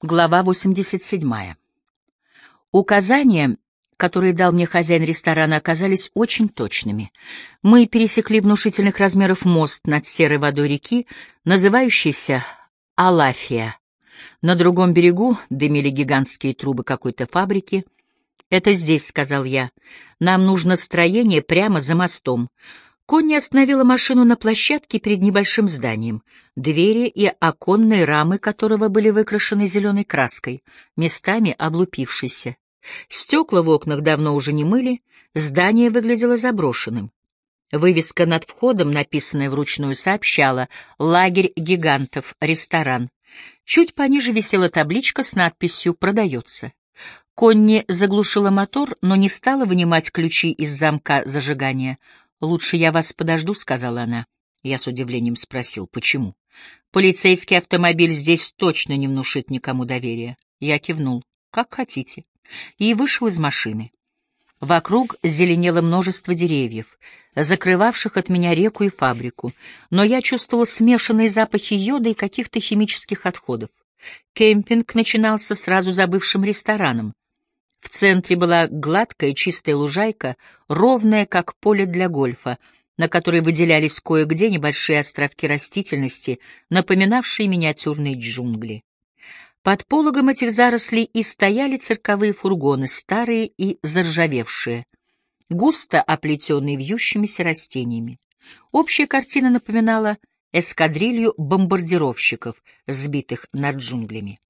Глава 87. Указания, которые дал мне хозяин ресторана, оказались очень точными. Мы пересекли внушительных размеров мост над серой водой реки, называющийся Алафия. На другом берегу дымили гигантские трубы какой-то фабрики. «Это здесь», — сказал я. «Нам нужно строение прямо за мостом». Конни остановила машину на площадке перед небольшим зданием, двери и оконные рамы которого были выкрашены зеленой краской, местами облупившейся. Стекла в окнах давно уже не мыли, здание выглядело заброшенным. Вывеска над входом, написанная вручную, сообщала «Лагерь гигантов, ресторан». Чуть пониже висела табличка с надписью «Продается». Конни заглушила мотор, но не стала вынимать ключи из замка зажигания — «Лучше я вас подожду», — сказала она. Я с удивлением спросил, почему. «Полицейский автомобиль здесь точно не внушит никому доверия». Я кивнул. «Как хотите». И вышел из машины. Вокруг зеленело множество деревьев, закрывавших от меня реку и фабрику, но я чувствовал смешанные запахи йода и каких-то химических отходов. Кемпинг начинался сразу за бывшим рестораном. В центре была гладкая чистая лужайка, ровная, как поле для гольфа, на которой выделялись кое-где небольшие островки растительности, напоминавшие миниатюрные джунгли. Под пологом этих зарослей и стояли цирковые фургоны, старые и заржавевшие, густо оплетенные вьющимися растениями. Общая картина напоминала эскадрилью бомбардировщиков, сбитых над джунглями.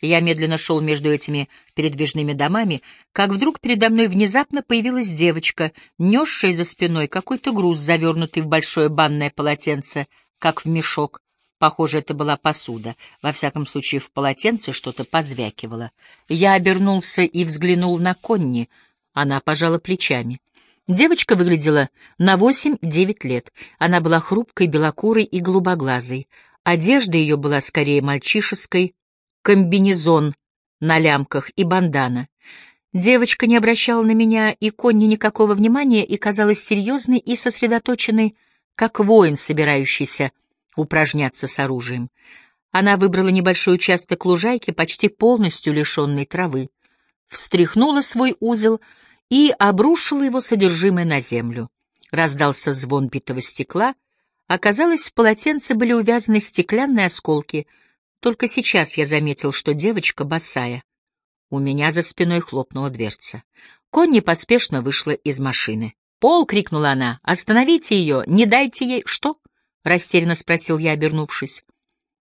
Я медленно шел между этими передвижными домами, как вдруг передо мной внезапно появилась девочка, несшая за спиной какой-то груз, завернутый в большое банное полотенце, как в мешок. Похоже, это была посуда. Во всяком случае, в полотенце что-то позвякивало. Я обернулся и взглянул на Конни. Она пожала плечами. Девочка выглядела на восемь-девять лет. Она была хрупкой, белокурой и голубоглазой. Одежда ее была скорее мальчишеской, комбинезон на лямках и бандана. Девочка не обращала на меня и Конни никакого внимания и казалась серьезной и сосредоточенной, как воин, собирающийся упражняться с оружием. Она выбрала небольшой участок лужайки, почти полностью лишенной травы, встряхнула свой узел и обрушила его содержимое на землю. Раздался звон битого стекла. Оказалось, в полотенце были увязаны стеклянные осколки — только сейчас я заметил, что девочка босая. У меня за спиной хлопнула дверца. Конни поспешно вышла из машины. «Пол!» — крикнула она. «Остановите ее! Не дайте ей...» «Что?» — растерянно спросил я, обернувшись.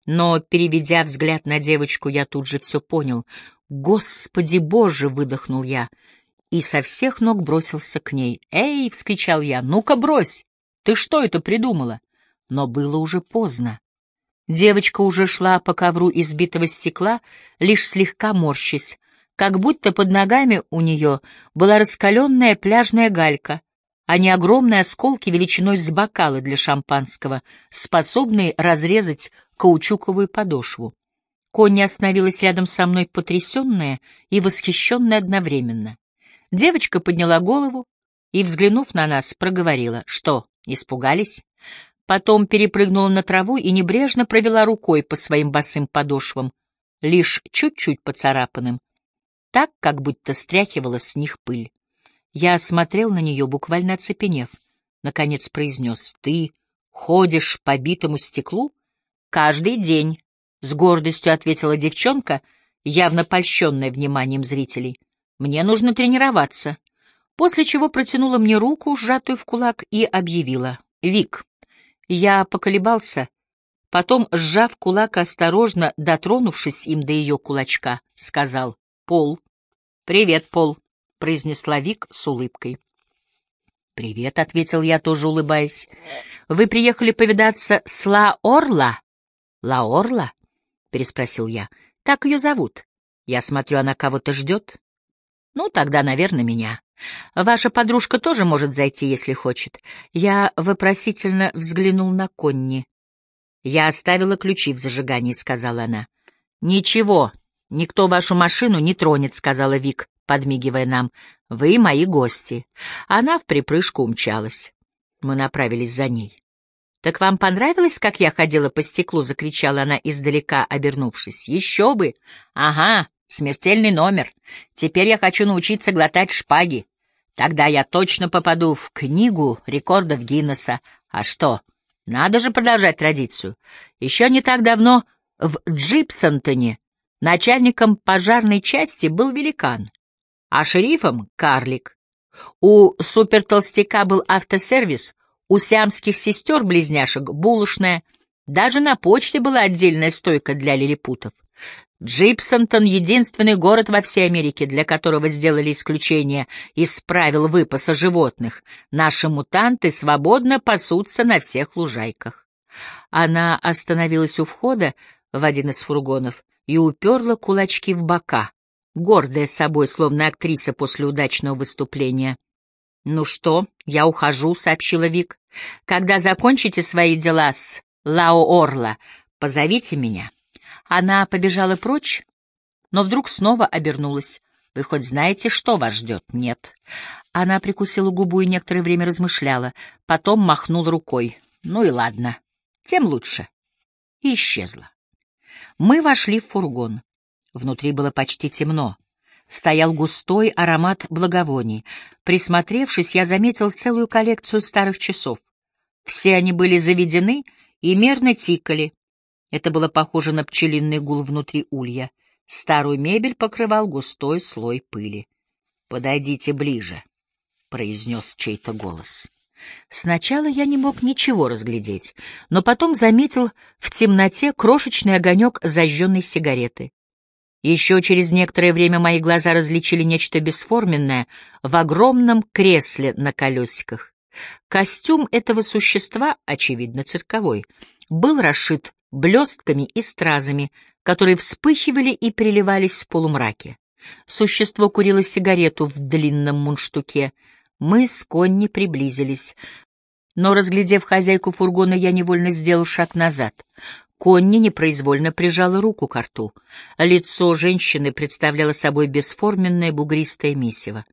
Но, переведя взгляд на девочку, я тут же все понял. «Господи Боже!» — выдохнул я. И со всех ног бросился к ней. «Эй!» — вскричал я. «Ну-ка брось! Ты что это придумала?» Но было уже поздно. Девочка уже шла по ковру избитого стекла, лишь слегка морщась, как будто под ногами у нее была раскаленная пляжная галька, а не огромные осколки величиной с бокала для шампанского, способные разрезать каучуковую подошву. Конни остановилась рядом со мной потрясенная и восхищенная одновременно. Девочка подняла голову и, взглянув на нас, проговорила. «Что, испугались?» Потом перепрыгнула на траву и небрежно провела рукой по своим босым подошвам, лишь чуть-чуть поцарапанным, так, как будто стряхивала с них пыль. Я смотрел на нее, буквально оцепенев. Наконец произнес, «Ты ходишь по битому стеклу?» «Каждый день», — с гордостью ответила девчонка, явно польщенная вниманием зрителей. «Мне нужно тренироваться». После чего протянула мне руку, сжатую в кулак, и объявила, «Вик, я поколебался, потом, сжав кулак, осторожно дотронувшись им до ее кулачка, сказал «Пол». «Привет, Пол», — произнесла Вик с улыбкой. «Привет», — ответил я, тоже улыбаясь. «Вы приехали повидаться с Ла Орла?» «Ла Орла?» — переспросил я. «Так ее зовут. Я смотрю, она кого-то ждет». «Ну, тогда, наверное, меня». Ваша подружка тоже может зайти, если хочет. Я вопросительно взглянул на Конни. Я оставила ключи в зажигании, сказала она. Ничего, никто вашу машину не тронет, сказала Вик, подмигивая нам. Вы мои гости. Она в припрыжку умчалась. Мы направились за ней. «Так вам понравилось, как я ходила по стеклу?» — закричала она издалека, обернувшись. «Еще бы! Ага, смертельный номер. Теперь я хочу научиться глотать шпаги. Тогда я точно попаду в книгу рекордов Гиннесса. А что, надо же продолжать традицию. Еще не так давно в Джипсонтоне начальником пожарной части был великан, а шерифом — карлик. У супертолстяка был автосервис, у сиамских сестер-близняшек — булочная, даже на почте была отдельная стойка для лилипутов. Джипсонтон — единственный город во всей Америке, для которого сделали исключение из правил выпаса животных. Наши мутанты свободно пасутся на всех лужайках. Она остановилась у входа в один из фургонов и уперла кулачки в бока, гордая собой, словно актриса после удачного выступления. «Ну что, я ухожу», — сообщила Вик. «Когда закончите свои дела с Лао Орла, позовите меня». Она побежала прочь, но вдруг снова обернулась. «Вы хоть знаете, что вас ждет?» «Нет». Она прикусила губу и некоторое время размышляла, потом махнула рукой. «Ну и ладно, тем лучше». И исчезла. Мы вошли в фургон. Внутри было почти темно. Стоял густой аромат благовоний. Присмотревшись, я заметил целую коллекцию старых часов. Все они были заведены и мерно тикали. Это было похоже на пчелиный гул внутри улья. Старую мебель покрывал густой слой пыли. «Подойдите ближе», — произнес чей-то голос. Сначала я не мог ничего разглядеть, но потом заметил в темноте крошечный огонек зажженной сигареты. Еще через некоторое время мои глаза различили нечто бесформенное в огромном кресле на колесиках. Костюм этого существа, очевидно цирковой, был расшит блестками и стразами, которые вспыхивали и переливались в полумраке. Существо курило сигарету в длинном мундштуке. Мы с Конни приблизились. Но, разглядев хозяйку фургона, я невольно сделал шаг назад. Конни непроизвольно прижала руку к рту. Лицо женщины представляло собой бесформенное бугристое месиво.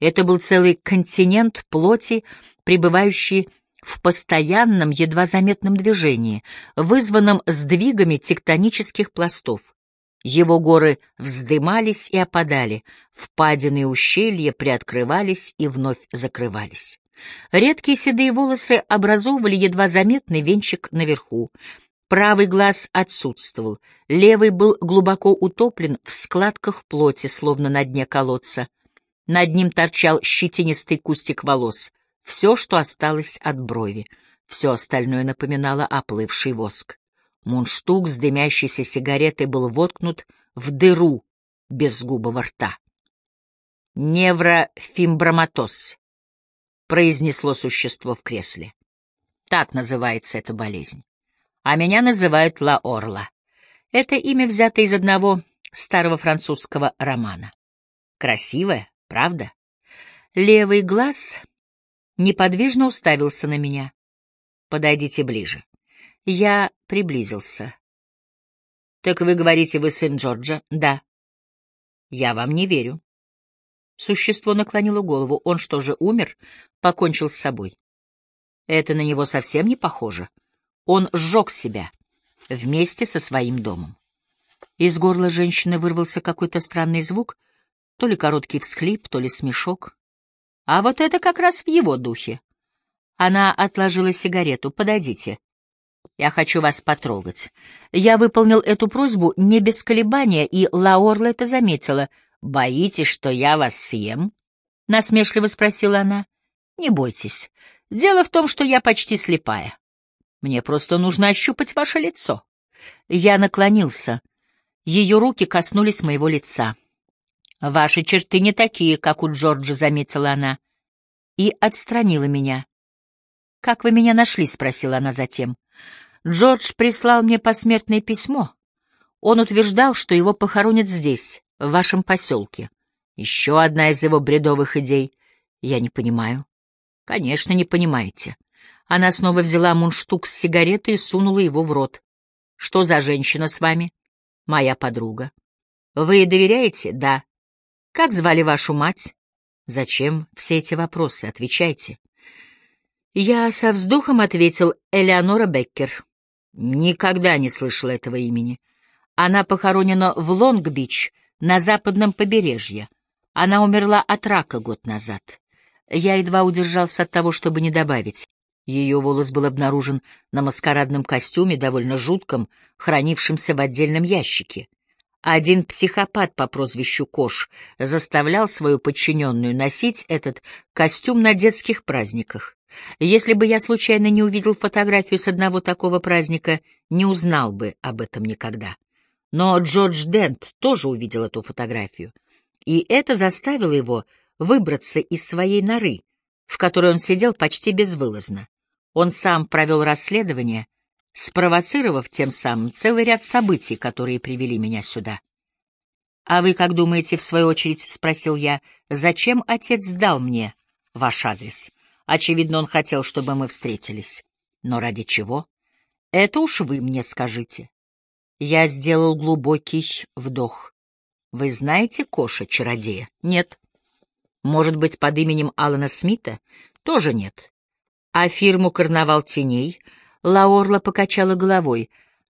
Это был целый континент плоти, пребывающий в постоянном, едва заметном движении, вызванном сдвигами тектонических пластов. Его горы вздымались и опадали, впадины и ущелья приоткрывались и вновь закрывались. Редкие седые волосы образовывали едва заметный венчик наверху. Правый глаз отсутствовал, левый был глубоко утоплен в складках плоти, словно на дне колодца. Над ним торчал щетинистый кустик волос, все, что осталось от брови. Все остальное напоминало оплывший воск. Мундштук с дымящейся сигаретой был воткнут в дыру безгубого рта. «Неврофимброматоз», — произнесло существо в кресле. «Так называется эта болезнь. А меня называют Ла Орла. Это имя взято из одного старого французского романа. Красивое, правда? Левый глаз неподвижно уставился на меня. «Подойдите ближе». Я приблизился. «Так вы говорите, вы сын Джорджа?» «Да». «Я вам не верю». Существо наклонило голову. Он что же, умер? Покончил с собой. Это на него совсем не похоже. Он сжег себя вместе со своим домом. Из горла женщины вырвался какой-то странный звук, то ли короткий всхлип, то ли смешок. А вот это как раз в его духе. Она отложила сигарету. «Подойдите. Я хочу вас потрогать». Я выполнил эту просьбу не без колебания, и Лаорла это заметила. «Боитесь, что я вас съем?» — насмешливо спросила она. «Не бойтесь. Дело в том, что я почти слепая. Мне просто нужно ощупать ваше лицо». Я наклонился. Ее руки коснулись моего лица. «Ваши черты не такие, как у Джорджа», — заметила она. И отстранила меня. «Как вы меня нашли?» — спросила она затем. «Джордж прислал мне посмертное письмо. Он утверждал, что его похоронят здесь, в вашем поселке. Еще одна из его бредовых идей. Я не понимаю». «Конечно, не понимаете». Она снова взяла мундштук с сигаретой и сунула его в рот. «Что за женщина с вами?» «Моя подруга». «Вы доверяете?» «Да». Как звали вашу мать? Зачем все эти вопросы? Отвечайте. Я со вздохом ответил Элеонора Беккер. Никогда не слышала этого имени. Она похоронена в Лонг-Бич на западном побережье. Она умерла от рака год назад. Я едва удержался от того, чтобы не добавить. Ее волос был обнаружен на маскарадном костюме, довольно жутком, хранившемся в отдельном ящике. Один психопат по прозвищу Кош заставлял свою подчиненную носить этот костюм на детских праздниках. Если бы я случайно не увидел фотографию с одного такого праздника, не узнал бы об этом никогда. Но Джордж Дент тоже увидел эту фотографию, и это заставило его выбраться из своей норы, в которой он сидел почти безвылазно. Он сам провел расследование, спровоцировав тем самым целый ряд событий, которые привели меня сюда. «А вы как думаете, в свою очередь, — спросил я, — зачем отец сдал мне ваш адрес? Очевидно, он хотел, чтобы мы встретились. Но ради чего? Это уж вы мне скажите». Я сделал глубокий вдох. «Вы знаете Коша-чародея?» «Нет». «Может быть, под именем Алана Смита?» «Тоже нет». «А фирму «Карнавал теней»?» Лаорла покачала головой.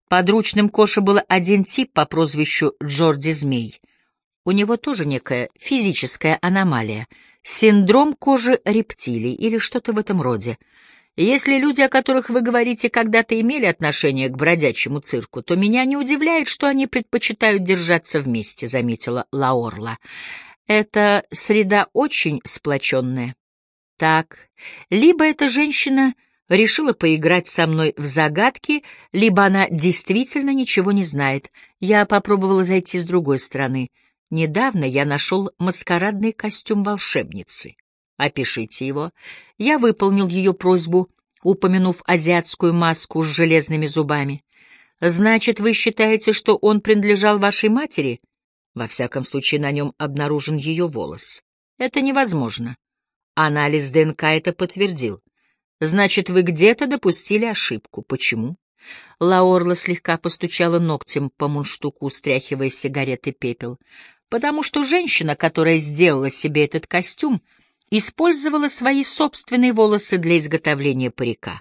Подручным Коша был один тип по прозвищу Джорди Змей. У него тоже некая физическая аномалия, синдром кожи рептилий или что-то в этом роде. Если люди, о которых вы говорите, когда-то имели отношение к бродячему цирку, то меня не удивляет, что они предпочитают держаться вместе, — заметила Лаорла. Эта среда очень сплоченная. Так, либо эта женщина решила поиграть со мной в загадки, либо она действительно ничего не знает. Я попробовала зайти с другой стороны. Недавно я нашел маскарадный костюм волшебницы. Опишите его. Я выполнил ее просьбу, упомянув азиатскую маску с железными зубами. Значит, вы считаете, что он принадлежал вашей матери? Во всяком случае, на нем обнаружен ее волос. Это невозможно. Анализ ДНК это подтвердил. Значит, вы где-то допустили ошибку. Почему? Лаорла слегка постучала ногтем по мундштуку, стряхивая сигареты пепел. Потому что женщина, которая сделала себе этот костюм, использовала свои собственные волосы для изготовления парика.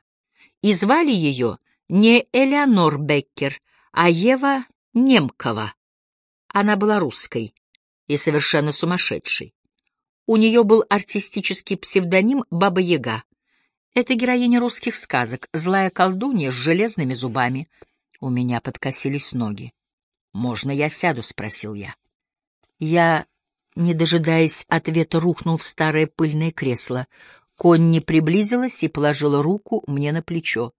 И звали ее не Элеонор Беккер, а Ева Немкова. Она была русской и совершенно сумасшедшей. У нее был артистический псевдоним Баба Яга — это героиня русских сказок, злая колдунья с железными зубами. У меня подкосились ноги. «Можно я сяду?» — спросил я. Я, не дожидаясь ответа, рухнул в старое пыльное кресло. Конни приблизилась и положила руку мне на плечо.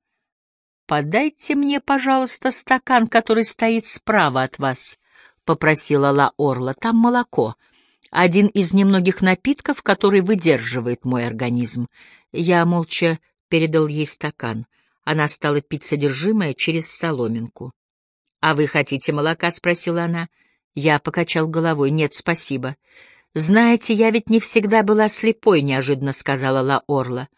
«Подайте мне, пожалуйста, стакан, который стоит справа от вас», — попросила Ла Орла. «Там молоко. Один из немногих напитков, который выдерживает мой организм. Я молча передал ей стакан. Она стала пить содержимое через соломинку. «А вы хотите молока?» — спросила она. Я покачал головой. «Нет, спасибо». «Знаете, я ведь не всегда была слепой», — неожиданно сказала Ла Орла.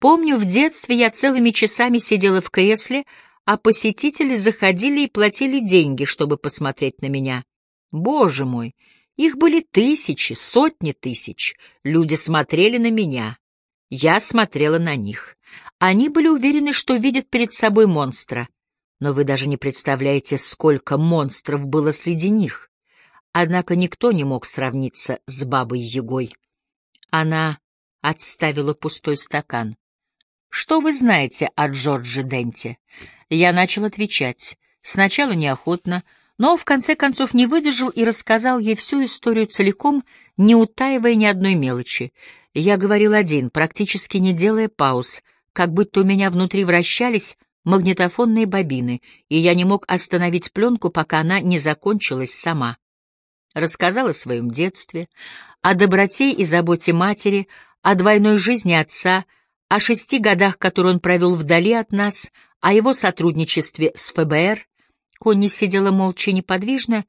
«Помню, в детстве я целыми часами сидела в кресле, а посетители заходили и платили деньги, чтобы посмотреть на меня. Боже мой, их были тысячи, сотни тысяч. Люди смотрели на меня. Я смотрела на них. Они были уверены, что видят перед собой монстра. Но вы даже не представляете, сколько монстров было среди них. Однако никто не мог сравниться с бабой Егой. Она отставила пустой стакан. «Что вы знаете о Джордже Денте?» Я начал отвечать. Сначала неохотно, но в конце концов не выдержал и рассказал ей всю историю целиком, не утаивая ни одной мелочи. Я говорил один, практически не делая пауз, как будто у меня внутри вращались магнитофонные бобины, и я не мог остановить пленку, пока она не закончилась сама. Рассказал о своем детстве, о доброте и заботе матери, о двойной жизни отца, о шести годах, которые он провел вдали от нас, о его сотрудничестве с ФБР. Конни сидела молча и неподвижно,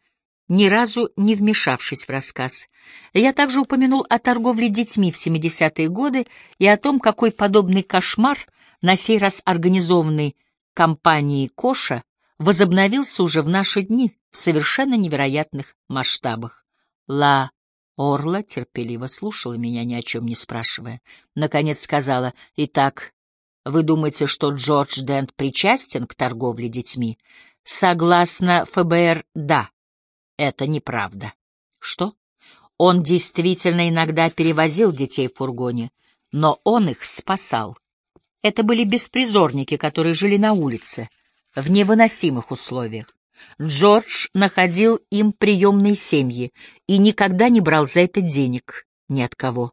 ни разу не вмешавшись в рассказ. Я также упомянул о торговле детьми в 70-е годы и о том, какой подобный кошмар, на сей раз организованный компанией Коша, возобновился уже в наши дни в совершенно невероятных масштабах. Ла Орла терпеливо слушала меня, ни о чем не спрашивая. Наконец сказала, «Итак, Вы думаете, что Джордж Дент причастен к торговле детьми? Согласно ФБР, да. Это неправда. Что? Он действительно иногда перевозил детей в фургоне, но он их спасал. Это были беспризорники, которые жили на улице, в невыносимых условиях. Джордж находил им приемные семьи и никогда не брал за это денег ни от кого.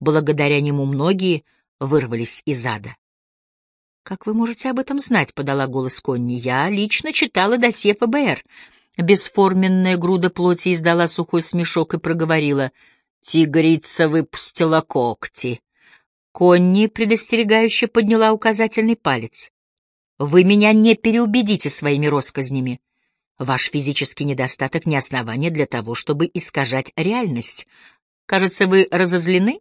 Благодаря нему многие вырвались из ада. «Как вы можете об этом знать?» — подала голос Конни. «Я лично читала досье ФБР». Бесформенная груда плоти издала сухой смешок и проговорила. «Тигрица выпустила когти». Конни предостерегающе подняла указательный палец. «Вы меня не переубедите своими россказнями. Ваш физический недостаток не основание для того, чтобы искажать реальность. Кажется, вы разозлены?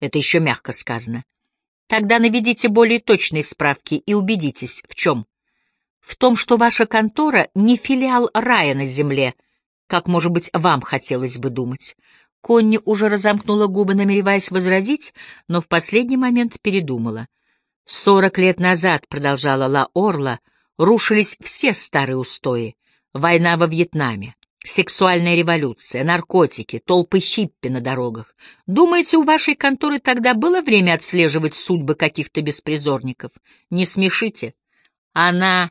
Это еще мягко сказано. Тогда наведите более точные справки и убедитесь, в чем. В том, что ваша контора не филиал рая на земле, как, может быть, вам хотелось бы думать. Конни уже разомкнула губы, намереваясь возразить, но в последний момент передумала. «Сорок лет назад», — продолжала Ла Орла, — «рушились все старые устои война во Вьетнаме, сексуальная революция, наркотики, толпы хиппи на дорогах. Думаете, у вашей конторы тогда было время отслеживать судьбы каких-то беспризорников? Не смешите. Она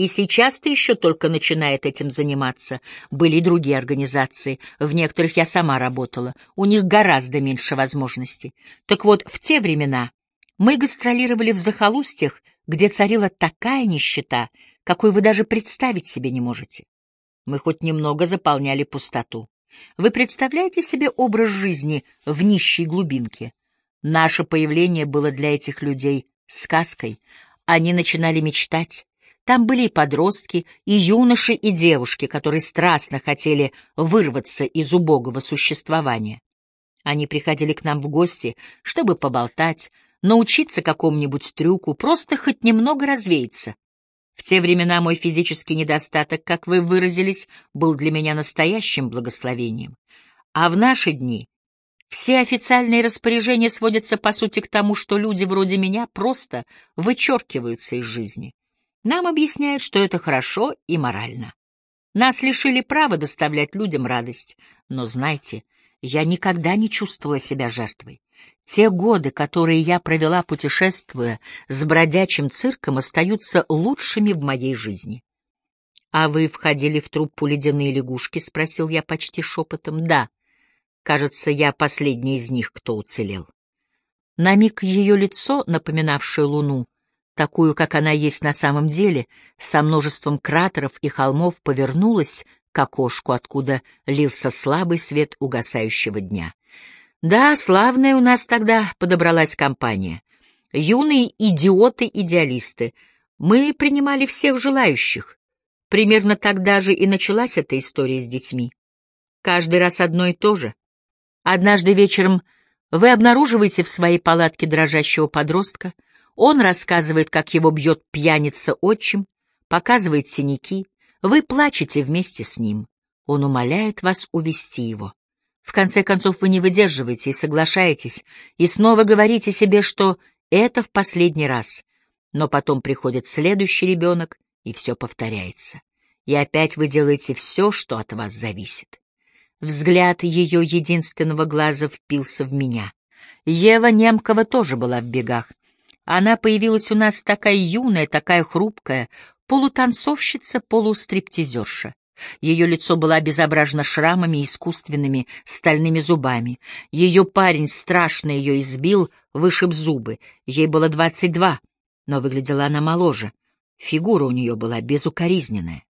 и сейчас-то еще только начинает этим заниматься. Были и другие организации, в некоторых я сама работала, у них гораздо меньше возможностей. Так вот, в те времена мы гастролировали в захолустьях, где царила такая нищета, какой вы даже представить себе не можете. Мы хоть немного заполняли пустоту. Вы представляете себе образ жизни в нищей глубинке? Наше появление было для этих людей сказкой. Они начинали мечтать. Там были и подростки, и юноши, и девушки, которые страстно хотели вырваться из убогого существования. Они приходили к нам в гости, чтобы поболтать, научиться какому-нибудь трюку, просто хоть немного развеяться. В те времена мой физический недостаток, как вы выразились, был для меня настоящим благословением. А в наши дни все официальные распоряжения сводятся, по сути, к тому, что люди вроде меня просто вычеркиваются из жизни. Нам объясняют, что это хорошо и морально. Нас лишили права доставлять людям радость, но, знайте, я никогда не чувствовала себя жертвой. Те годы, которые я провела, путешествуя с бродячим цирком, остаются лучшими в моей жизни. — А вы входили в труппу «Ледяные лягушки»? — спросил я почти шепотом. — Да. Кажется, я последний из них, кто уцелел. На миг ее лицо, напоминавшее луну, такую, как она есть на самом деле, со множеством кратеров и холмов, повернулось к окошку, откуда лился слабый свет угасающего дня. Да, славная у нас тогда подобралась компания. Юные идиоты-идеалисты. Мы принимали всех желающих. Примерно тогда же и началась эта история с детьми. Каждый раз одно и то же. Однажды вечером вы обнаруживаете в своей палатке дрожащего подростка, он рассказывает, как его бьет пьяница-отчим, показывает синяки, вы плачете вместе с ним. Он умоляет вас увести его. В конце концов, вы не выдерживаете и соглашаетесь, и снова говорите себе, что это в последний раз. Но потом приходит следующий ребенок, и все повторяется. И опять вы делаете все, что от вас зависит. Взгляд ее единственного глаза впился в меня. Ева Немкова тоже была в бегах. Она появилась у нас такая юная, такая хрупкая, полутанцовщица, полустриптизерша. Ее лицо было обезображено шрамами и искусственными стальными зубами. Ее парень страшно ее избил, вышиб зубы. Ей было двадцать два, но выглядела она моложе. Фигура у нее была безукоризненная.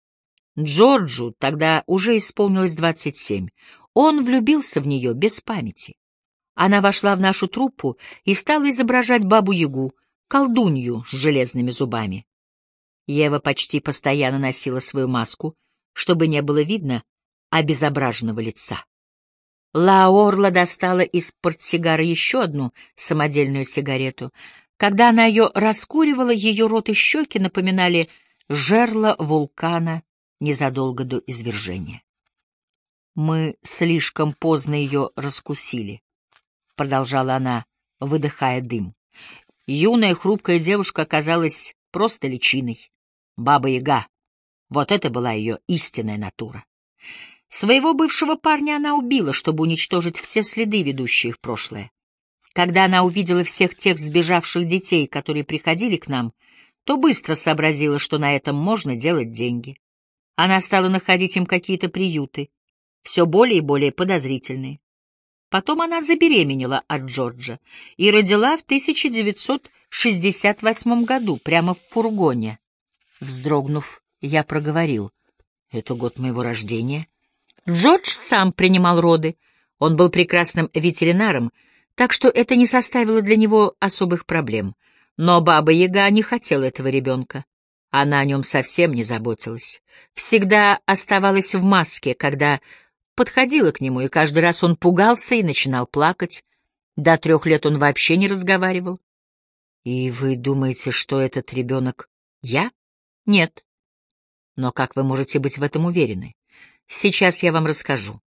Джорджу тогда уже исполнилось двадцать семь. Он влюбился в нее без памяти. Она вошла в нашу труппу и стала изображать бабу-ягу, колдунью с железными зубами. Ева почти постоянно носила свою маску — чтобы не было видно обезображенного лица. Лаорла достала из портсигара еще одну самодельную сигарету. Когда она ее раскуривала, ее рот и щеки напоминали жерло вулкана незадолго до извержения. «Мы слишком поздно ее раскусили», — продолжала она, выдыхая дым. Юная хрупкая девушка оказалась просто личиной. Баба-яга. Вот это была ее истинная натура. Своего бывшего парня она убила, чтобы уничтожить все следы, ведущие в прошлое. Когда она увидела всех тех сбежавших детей, которые приходили к нам, то быстро сообразила, что на этом можно делать деньги. Она стала находить им какие-то приюты, все более и более подозрительные. Потом она забеременела от Джорджа и родила в 1968 году прямо в фургоне. Вздрогнув, я проговорил. «Это год моего рождения». Джордж сам принимал роды. Он был прекрасным ветеринаром, так что это не составило для него особых проблем. Но Баба-Яга не хотела этого ребенка. Она о нем совсем не заботилась. Всегда оставалась в маске, когда подходила к нему, и каждый раз он пугался и начинал плакать. До трех лет он вообще не разговаривал. «И вы думаете, что этот ребенок я?» «Нет». «Но как вы можете быть в этом уверены?» Сейчас я вам расскажу.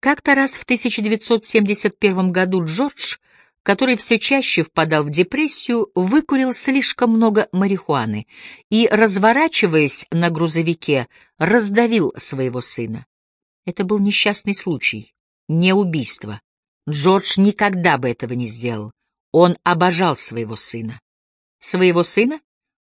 Как-то раз в 1971 году Джордж, который все чаще впадал в депрессию, выкурил слишком много марихуаны и, разворачиваясь на грузовике, раздавил своего сына. Это был несчастный случай, не убийство. Джордж никогда бы этого не сделал. Он обожал своего сына. Своего сына?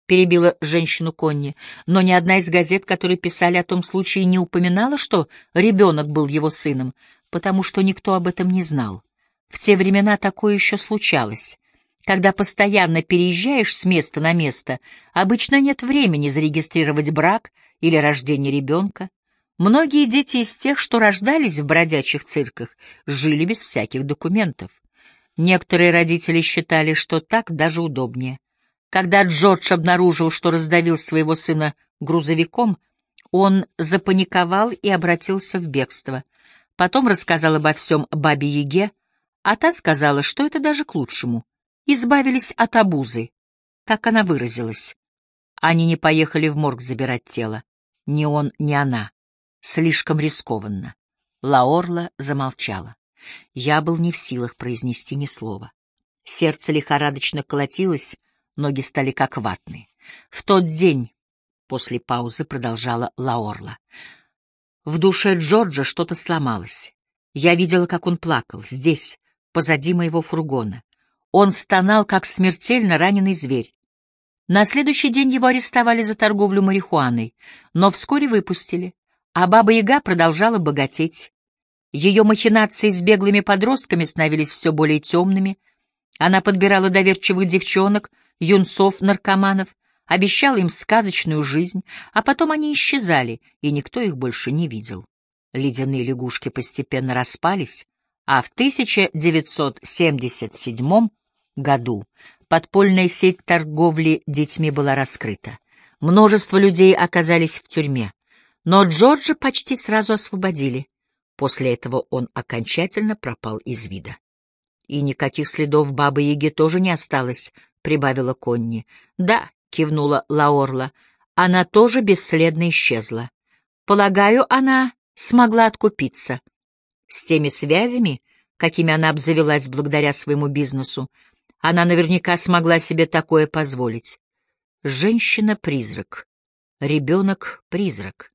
— перебила женщину Конни, но ни одна из газет, которые писали о том случае, не упоминала, что ребенок был его сыном, потому что никто об этом не знал. В те времена такое еще случалось. Когда постоянно переезжаешь с места на место, обычно нет времени зарегистрировать брак или рождение ребенка. Многие дети из тех, что рождались в бродячих цирках, жили без всяких документов. Некоторые родители считали, что так даже удобнее. Когда Джордж обнаружил, что раздавил своего сына грузовиком, он запаниковал и обратился в бегство. Потом рассказал обо всем бабе Яге, а та сказала, что это даже к лучшему. Избавились от обузы. Так она выразилась. Они не поехали в морг забирать тело. Ни он, ни она. Слишком рискованно. Лаорла замолчала. Я был не в силах произнести ни слова. Сердце лихорадочно колотилось, ноги стали как ватные. В тот день, после паузы продолжала Лаорла, в душе Джорджа что-то сломалось. Я видела, как он плакал, здесь, позади моего фургона. Он стонал, как смертельно раненый зверь. На следующий день его арестовали за торговлю марихуаной, но вскоре выпустили, а Баба-Яга продолжала богатеть. Ее махинации с беглыми подростками становились все более темными. Она подбирала доверчивых девчонок — юнцов-наркоманов, обещал им сказочную жизнь, а потом они исчезали, и никто их больше не видел. Ледяные лягушки постепенно распались, а в 1977 году подпольная сеть торговли детьми была раскрыта. Множество людей оказались в тюрьме, но Джорджа почти сразу освободили. После этого он окончательно пропал из вида. И никаких следов Бабы-Яги тоже не осталось, прибавила Конни. Да, кивнула Лаорла. Она тоже бесследно исчезла. Полагаю, она смогла откупиться. С теми связями, какими она обзавелась благодаря своему бизнесу, она наверняка смогла себе такое позволить. Женщина-призрак. Ребенок-призрак.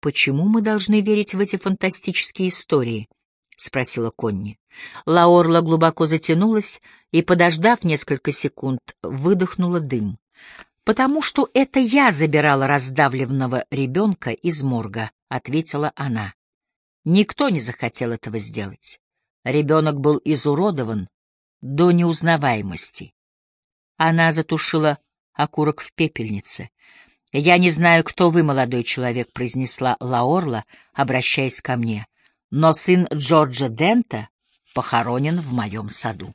Почему мы должны верить в эти фантастические истории? — спросила Конни. Лаорла глубоко затянулась и, подождав несколько секунд, выдохнула дым. «Потому что это я забирала раздавленного ребенка из морга», — ответила она. Никто не захотел этого сделать. Ребенок был изуродован до неузнаваемости. Она затушила окурок в пепельнице. «Я не знаю, кто вы, молодой человек», — произнесла Лаорла, обращаясь ко мне, — «но сын Джорджа Дента похоронен в моем саду.